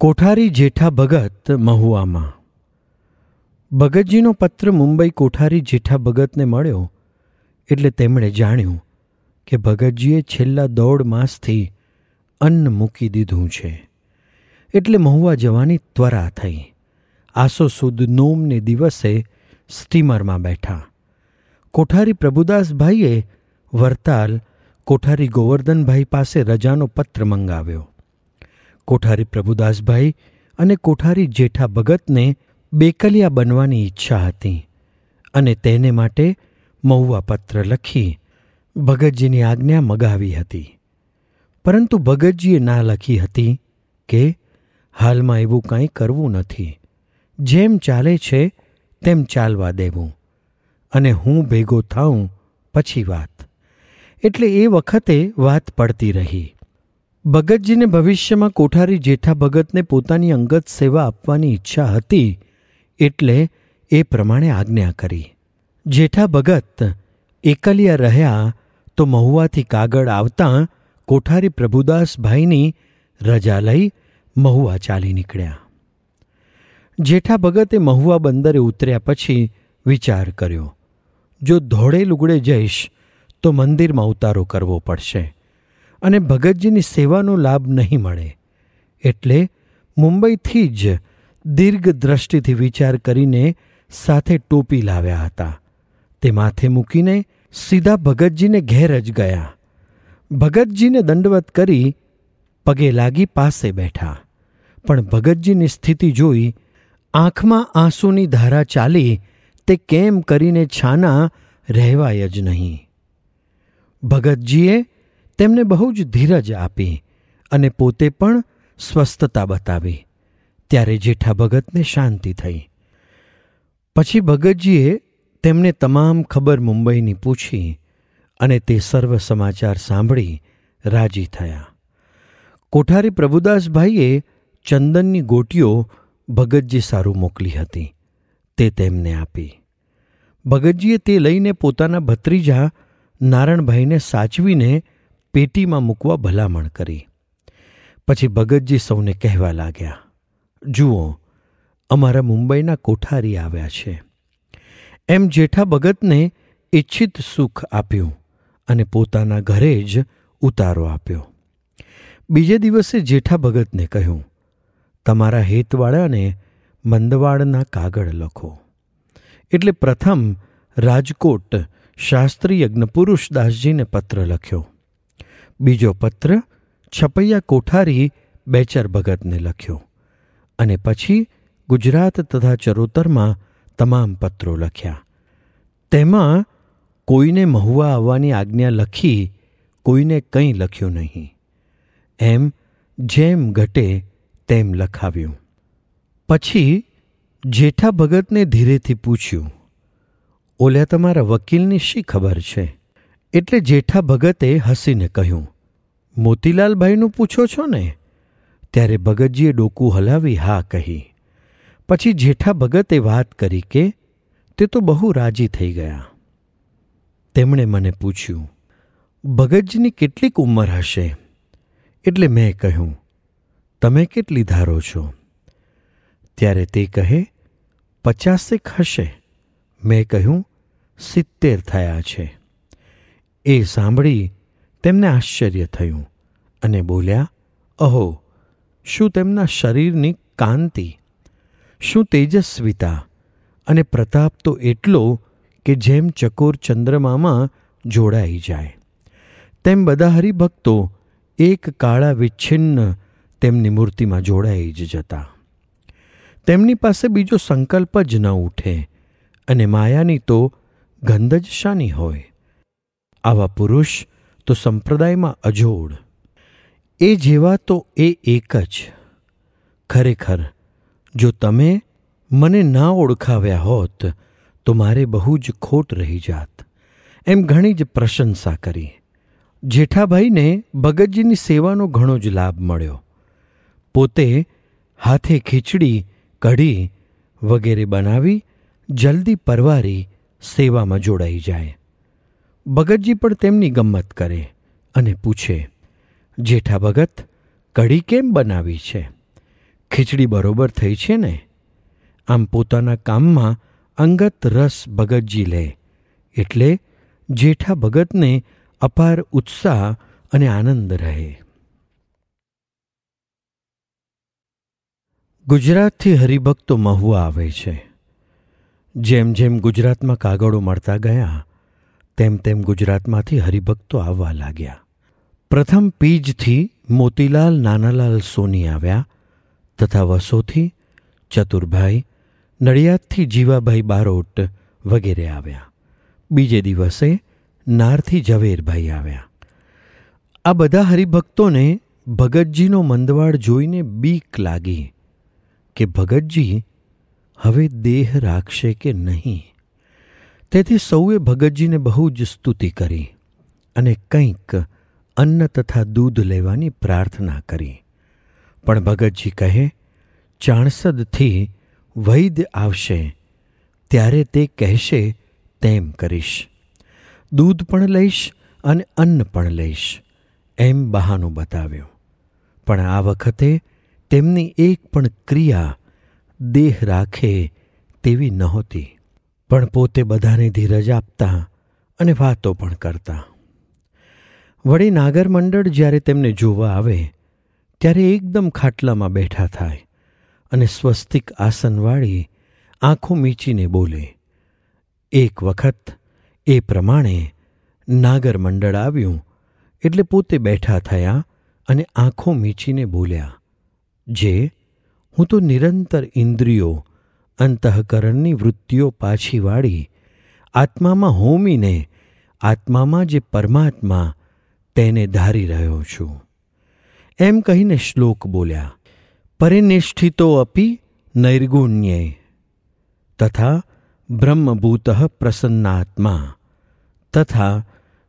કોઠારી જેઠા ભગત મહુવામાં. ભગતજીનો પત્ર મુંબઈ કોઠારી જેઠા ભગતને મળ્યો એટલે તેમણે જાણ્યું કે ભગતજીએ છેલ્લા દોઢ માસથી અન્ન મૂકી દીધું છે. એટલે મહુવા જવાની ત્વરા થઈ. આસો સુદ નોમને દિવસે સ્ટીમરમાં બેઠા. કોઠારી પ્રભુદાસભાઈએ વરતાલ કોઠારી ગોવર્ધનભાઈ પાસે રજાનો પત્ર મંગાવ્યો. કોઠારી પ્રભુદાસભાઈ અને કોઠારી જેઠા ભગતને બેકલિયા બનવાની ઈચ્છા હતી અને તેને માટે મહુવા પત્ર લખી ભગતજીની આજ્ઞા મગાવી હતી. પરંતુ ભગતજીએ ના લખી હતી કે, હાલમાં એવું કાંઈ કરવું નથી. જેમ ચાલે છે, તેમ ચાલવા દેવું. અને હું ભેગો થાઉં પછી વાત. એટલે એ વખતે વાત પડતી રહી. ભગતજીને ભવિષ્યમાં કોઠારી જેઠા ભગતને પોતાની અંગત સેવા આપવાની ઈચ્છા હતી એટલે એ પ્રમાણે આજ્ઞા કરી. જેઠા ભગત એકલિયા રહ્યા તો મહુવાથી કાગળ આવતાં કોઠારી પ્રભુદાસભાઈની રજા લઈ મહુવા ચાલી નીકળ્યા. જેઠા ભગતે મહુવા બંદરે ઉતર્યા પછી વિચાર કર્યો, જો ધોળે લુગડે જઈશ તો મંદિરમાં ઉતારો કરવો પડશે. અને ભગતજીની સેવાનો લાભ નહીં મળે. એટલે મુંબઈથી જ દીર્ઘ દ્રષ્ટિથી વિચાર કરીને સાથે ટોપી લાવ્યા હતા. તે માથે મૂકીને સીધા ભગતજીને ઘેર જ ગયા. ભગતજીને દંડવત કરી પગે લાગી પાસે બેઠા. પણ ભગતજીની સ્થિતિ જોઈ આંખમાં આંસુની ધારા ચાલી તે કેમ કરીને છાના રહેવાય જ નહીં. ભગતજીએ તેમને બહુ જ ધીરજ આપી અને પોતે પણ સ્વસ્થતા બતાવી. ત્યારે જેઠા ભગતને શાંતિ થઈ. પછી ભગતજીએ તેમને તમામ ખબર મુંબઈની પૂછી અને તે સર્વ સમાચાર સાંભળી રાજી થયા. કોઠારી પ્રભુદાસભાઈએ ચંદનની ગોટીઓ ભગતજી સારું મોકલી હતી. તે તેમને આપી. ભગતજીએ તે લઈને પોતાના ભત્રીજા નારણભાઈને સાચવીને પેટીમાં મૂકવા ભલામણ કરી. પછી ભગતજી સૌને કહેવા લાગ્યા, જુઓ, અમારા મુંબઈના કોઠારી આવ્યા છે. એમ જેઠા ભગતને ઈચ્છિત સુખ આપ્યું અને પોતાના ઘરે જ ઉતારો આપ્યો. બીજે દિવસે જેઠા ભગતને કહ્યું, તમારા હેતવાળાને મંદવાડના કાગળ લખો. એટલે પ્રથમ રાજકોટ શાસ્ત્રી યજ્ઞપુરુષ દાસજીને પત્ર લખ્યો. બીજો પત્ર છપૈયા કોઠારી બેચર ભગતને લખ્યો અને પછી ગુજરાત તથા ચરોતરમાં તમામ પત્રો લખ્યા. તેમાં કોઈને મહુવા આવવાની આજ્ઞા લખી કોઈને કંઈ લખ્યું નહીં. એમ જેમ ઘટે તેમ લખાવ્યું. પછી જેઠા ભગતને ધીરેથી પૂછ્યું, ઓલ્યા તમારા વકીલની શી ખબર છે? એટલે જેઠા ભગતે હસીને કહ્યું, મોતીલાલભાઈનું પૂછો છો ને? ત્યારે ભગતજીએ ડોકું હલાવી હા કહી. પછી જેઠા ભગતે વાત કરી કે, તે તો બહુ રાજી થઈ ગયા. તેમણે મને પૂછ્યું, ભગતજીની કેટલીક ઉંમર હશે? એટલે મેં કહ્યું, તમે કેટલી ધારો છો? ત્યારે તે કહે, પચાસેક હશે. મેં કહ્યું, સિત્તેર થયા છે. એ સાંભળી તેમને આશ્ચર્ય થયું અને બોલ્યા, અહો, શું તેમના શરીરની કાંતિ, શું તેજસ્વીતા અને પ્રતાપ તો એટલો કે જેમ ચકોર ચંદ્રમામાં જોડાઈ જાય, તેમ બધા હરિભક્તો એક કાળા વિચ્છિન્ન તેમની મૂર્તિમાં જોડાઈ જ જતા. તેમની પાસે બીજો સંકલ્પ જ ન ઉઠે અને માયાની તો ગંધ જ શાની હોય. આવા પુરુષ તો સંપ્રદાયમાં અજોડ. એ જેવા તો એ એક જ. ખરેખર, જો તમે મને ના ઓળખાવ્યા હોત, તો મારે બહુ જ ખોટ રહી જાત. એમ ઘણી જ પ્રશંસા કરી. જેઠાભાઈને ભગતજીની સેવાનો ઘણો જ લાભ મળ્યો. પોતે હાથે ખીચડી, કઢી વગેરે બનાવી જલ્દી પરવારી સેવામાં જોડાઈ જાય. ભગતજી પણ તેમની ગમ્મત કરે અને પૂછે, જેઠા ભગત, કઢી કેમ બનાવી છે? ખીચડી બરોબર થઈ છે ને? આમ પોતાના કામમાં અંગત રસ ભગતજી લે, એટલે જેઠા ભગતને અપાર ઉત્સાહ અને આનંદ રહે. ગુજરાતથી હરિભક્તો મહુવા આવે છે. જેમ જેમ ગુજરાતમાં કાગળો મળતા ગયા તેમ તેમ ગુજરાતમાંથી હરિભક્તો આવવા લાગ્યા. પ્રથમ પીજથી મોતીલાલ નાનાલાલ સોની આવ્યા તથા વસોથી ચતુરભાઈ, નડિયાદથી જીવાભાઈ બારોટ વગેરે આવ્યા. બીજે દિવસે નારથી ઝવેરભાઈ આવ્યા. આ બધા હરિભક્તોને ભગતજીનો મંદવાડ જોઈને બીક લાગી કે ભગતજી, હવે દેહ રાખશે કે નહીં? તેથી સૌએ ભગતજીને બહુ જ સ્તુતિ કરી અને કંઈક અન્ન તથા દૂધ લેવાની પ્રાર્થના કરી. પણ ભગતજી કહે, ચાણસદથી વૈદ્ય આવશે, ત્યારે તે કહેશે, તેમ કરીશ. દૂધ પણ લઈશ અને અન્ન પણ લઈશ, એમ બહાનું બતાવ્યું. પણ આ વખતે તેમની એક પણ ક્રિયા દેહ રાખે તેવી નહોતી. પણ પોતે બધાને ધીરજ આપતા અને વાતો પણ કરતા. વળી નાગરમંડળ જ્યારે તેમને જોવા આવે, ત્યારે એકદમ ખાટલામાં બેઠા થાય અને સ્વસ્તિક આસનવાળી આંખો મીચીને બોલે, એક વખત એ પ્રમાણે નાગરમંડળ આવ્યું એટલે પોતે બેઠા થયા અને આંખો મીચીને બોલ્યા, જે, હું તો નિરંતર ઇન્દ્રિયો અંતઃકરણની વૃત્તિઓ પાછી વાળી આત્મામાં હોમીને આત્મામાં જે પરમાત્મા તેને ધારી રહ્યો છું. એમ કહીને શ્લોક બોલ્યા, પરિનિષ્ઠિતો અપી નૈર્ગુણ્યે તથા બ્રહ્મભૂત પ્રસન્નાત્મા તથા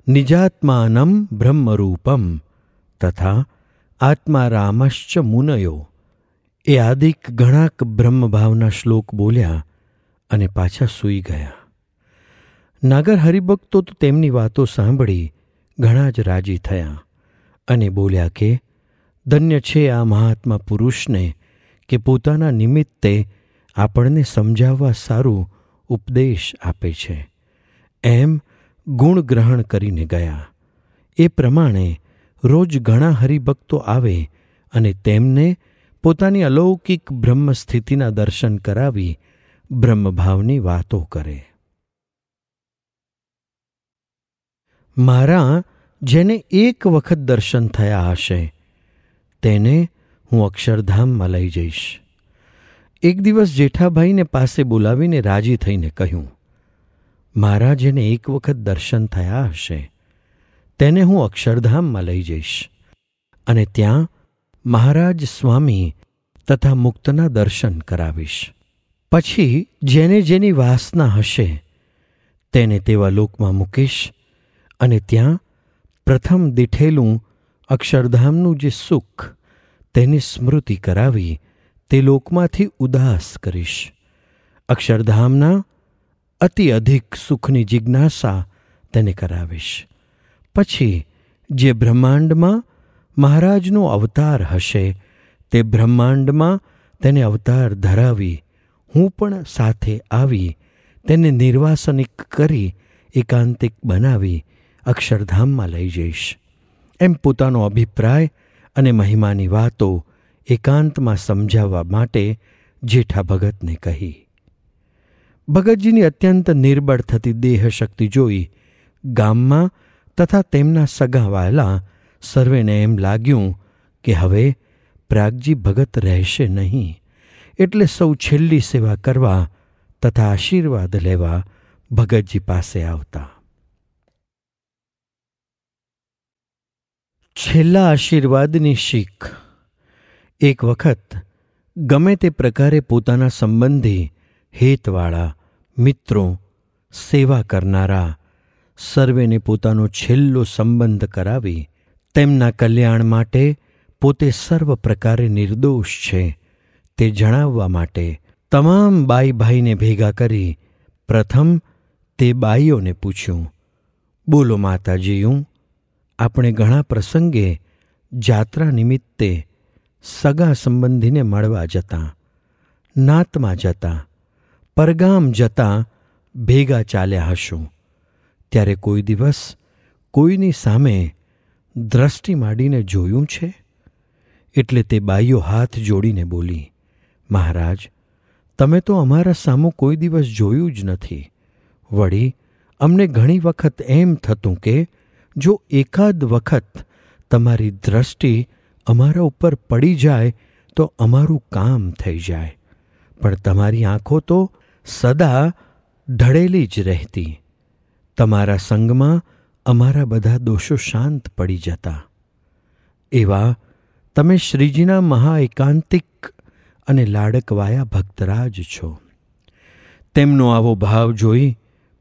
નિજાત્માનમ બ્રહ્મરૂપમ તથા આત્મા રામશ્ચ મુનયો એ આદિક ઘણાક બ્રહ્મભાવના શ્લોક બોલ્યા અને પાછા સૂઈ ગયા. નાગર હરિભક્તો તો તેમની વાતો સાંભળી ઘણા જ રાજી થયા અને બોલ્યા કે, ધન્ય છે આ મહાત્મા પુરુષને કે પોતાના નિમિત્તે આપણને સમજાવવા સારું ઉપદેશ આપે છે. એમ ગુણ ગ્રહણ કરીને ગયા. એ પ્રમાણે રોજ ઘણા હરિભક્તો આવે અને તેમને પોતાની અલૌકિક બ્રહ્મ સ્થિતિના દર્શન કરાવી બ્રહ્મભાવની વાતો કરે. મારા, જેને એક વખત દર્શન થયા હશે, તેને હું અક્ષરધામમાં લઈ જઈશ. એક દિવસ જેઠાભાઈને પાસે બોલાવીને રાજી થઈને કહ્યું, મારા, જેને એક વખત દર્શન થયા હશે, તેને હું અક્ષરધામમાં લઈ જઈશ અને ત્યાં મહારાજ સ્વામી તથા મુક્તના દર્શન કરાવીશ. પછી જેને જેની વાસના હશે, તેને તેવા લોકમાં મૂકીશ અને ત્યાં પ્રથમ દીઠેલું અક્ષરધામનું જે સુખ તેની સ્મૃતિ કરાવી તે લોકમાંથી ઉદાસ કરીશ. અક્ષરધામના અતિ અધિક સુખની જિજ્ઞાસા તેને કરાવીશ. પછી જે બ્રહ્માંડમાં મહારાજનો અવતાર હશે. તે બ્રહ્માંડમાં તેને અવતાર ધરાવી, હું પણ સાથે આવી, તેને નિર્વાસનિક કરી, એકાંતિક બનાવી, અક્ષરધામમાં લઈ જઈશ. એમ પોતાનો અભિપ્રાય અને મહિમાની વાતો એકાંતમાં સમજાવવા માટે જેઠા ભગતને કહી. ભગતજીની અત્યંત નિર્બળ થતી દેહશક્તિ જોઈ ગામમાં તથા તેમના સગાવાયેલા સર્વેને એમ લાગ્યું કે હવે પ્રાગજી ભગત રહેશે નહીં, એટલે સૌ છેલ્લી સેવા કરવા તથા આશીર્વાદ લેવા ભગતજી પાસે આવતા. છેલ્લા આશીર્વાદની શીખ. એક વખત ગમે તે પ્રકારે પોતાના સંબંધી હેતવાળા મિત્રો સેવા કરનારા સર્વેને પોતાનો છેલ્લો સંબંધ કરાવી તેમના કલ્યાણ માટે પોતે સર્વ પ્રકારે નિર્દોષ છે તે જણાવવા માટે તમામ બાઈ ભાઈને ભેગા કરી પ્રથમ તે બાઈઓને પૂછ્યું, બોલો માતાજીયું, આપણે ઘણા પ્રસંગે જાત્રા નિમિત્તે સગા સંબંધીને મળવા જતાં, નાતમાં જતાં, પરગામ જતાં ભેગા ચાલ્યા હશું. ત્યારે કોઈ દિવસ કોઈની સામે દ્રષ્ટિ માંડીને જોયું છે? એટલે તે બાઈઓ હાથ જોડીને બોલી, મહારાજ, તમે તો અમારા સામું કોઈ દિવસ જોયું જ નથી. વળી, અમને ઘણી વખત એમ થતું કે, જો એકાદ વખત તમારી દ્રષ્ટિ અમારા ઉપર પડી જાય, તો અમારું કામ થઈ જાય. પણ તમારી આંખો તો સદા ઢળેલી જ રહેતી. તમારા સંગમાં અમારા બધા દોષો શાંત પડી જતા. એવા તમે શ્રીજીના મહા એકાંતિક અને લાડકવાયા ભક્તરાજ છો. તેમનો આવો ભાવ જોઈ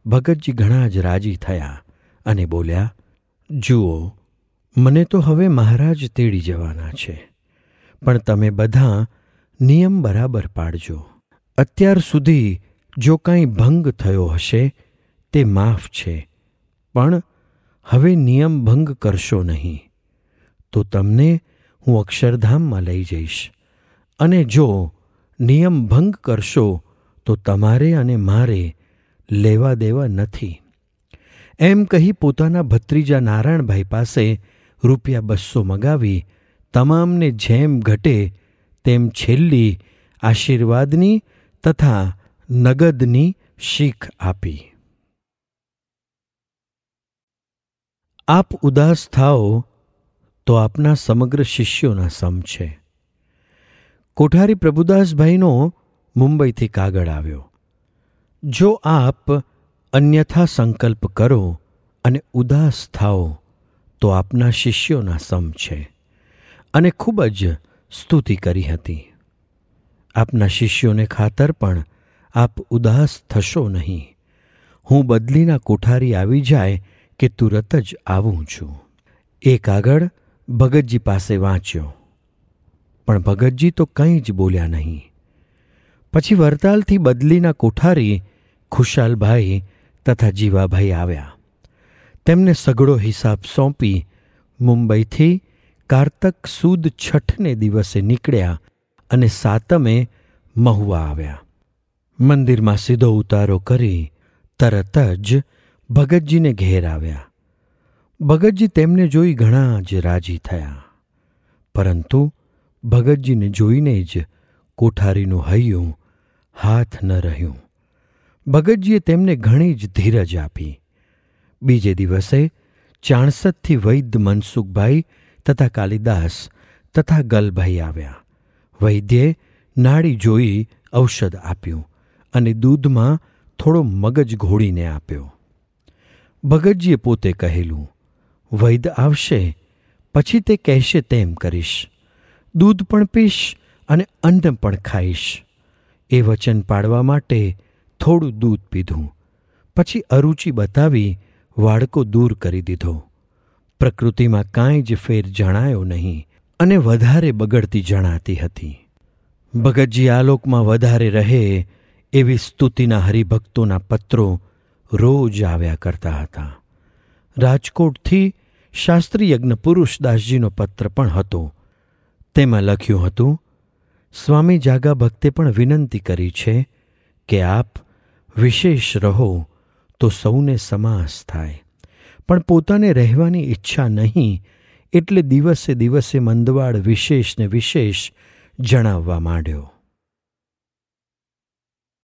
ભગતજી ઘણા જ રાજી થયા અને બોલ્યા, જુઓ, મને તો હવે મહારાજ તેડી જવાના છે, પણ તમે બધા નિયમ બરાબર પાડજો. અત્યાર સુધી જો કાંઈ ભંગ થયો હશે, તે માફ છે, પણ હવે નિયમ ભંગ કરશો નહીં. તો તમને હું અક્ષરધામમાં લઈ જઈશ. અને જો નિયમ ભંગ કરશો, તો તમારે અને મારે લેવા દેવા નથી. એમ કહી પોતાના ભત્રીજા નારાયણભાઈ પાસે રૂપિયા બસો મગાવી તમામને જેમ ઘટે તેમ છેલ્લી આશીર્વાદની તથા નગદની શીખ આપી. આપ ઉદાસ થાઓ તો આપના સમગ્ર શિષ્યોના સમ છે. કોઠારી પ્રભુદાસભાઈનો મુંબઈથી કાગળ આવ્યો. જો આપ અન્યથા સંકલ્પ કરો અને ઉદાસ થાઓ તો આપના શિષ્યોના સમ છે અને ખૂબ જ સ્તુતિ કરી હતી. આપના શિષ્યોને ખાતર પણ આપ ઉદાસ થશો નહીં. હું બદલીના કોઠારી આવી જાય કે તુરત જ આવું છું. એ કાગળ ભગતજી પાસે વાંચ્યો, પણ ભગતજી તો કંઈ જ બોલ્યા નહીં. પછી વરતાલથી બદલીના કોઠારી ખુશાલભાઈ તથા જીવાભાઈ આવ્યા. તેમને સઘળો હિસાબ સોંપી મુંબઈથી કારતક સુદ છઠને દિવસે નીકળ્યા અને સાતમે મહુવા આવ્યા. મંદિરમાં સીધો ઉતારો કરી તરત જ ભગતજીને ઘેર આવ્યા. ભગતજી તેમને જોઈ ઘણા જ રાજી થયા. પરંતુ ભગતજીને જોઈને જ કોઠારીનું હૈયું હાથ ન રહ્યું. ભગતજીએ તેમને ઘણી જ ધીરજ આપી. બીજે દિવસે ચાણસદથી વૈદ્ય મનસુખભાઈ તથા કાલિદાસ તથા ગલભાઈ આવ્યા. વૈદ્યે નાડી જોઈ ઔષધ આપ્યું અને દૂધમાં થોડો મગજ ઘોળીને આપ્યો. ભગતજીએ પોતે કહેલું, વૈદ આવશે, પછી તે કહેશે તેમ કરીશ. દૂધ પણ પીશ અને અન્ન પણ ખાઈશ. એ વચન પાડવા માટે થોડું દૂધ પીધું. પછી અરુચિ બતાવી વાડકો દૂર કરી દીધો. પ્રકૃતિમાં કાંઈ જ ફેર જણાયો નહીં અને વધારે બગડતી જણાતી હતી. ભગતજી આલોકમાં વધારે રહે એવી સ્તુતિના હરિભક્તોના પત્રો રોજ આવ્યા કરતા હતા. રાજકોટથી શાસ્ત્રી યજ્ઞ પુરુષદાસજીનો પત્ર પણ હતો. તેમાં લખ્યું હતું, સ્વામી જાગા ભક્તે પણ વિનંતી કરી છે કે આપ વિશેષ રહો તો સૌને સમાસ થાય. પણ પોતાને રહેવાની ઈચ્છા નહીં એટલે દિવસે દિવસે મંદવાડ વિશેષને વિશેષ જણાવવા માંડ્યો.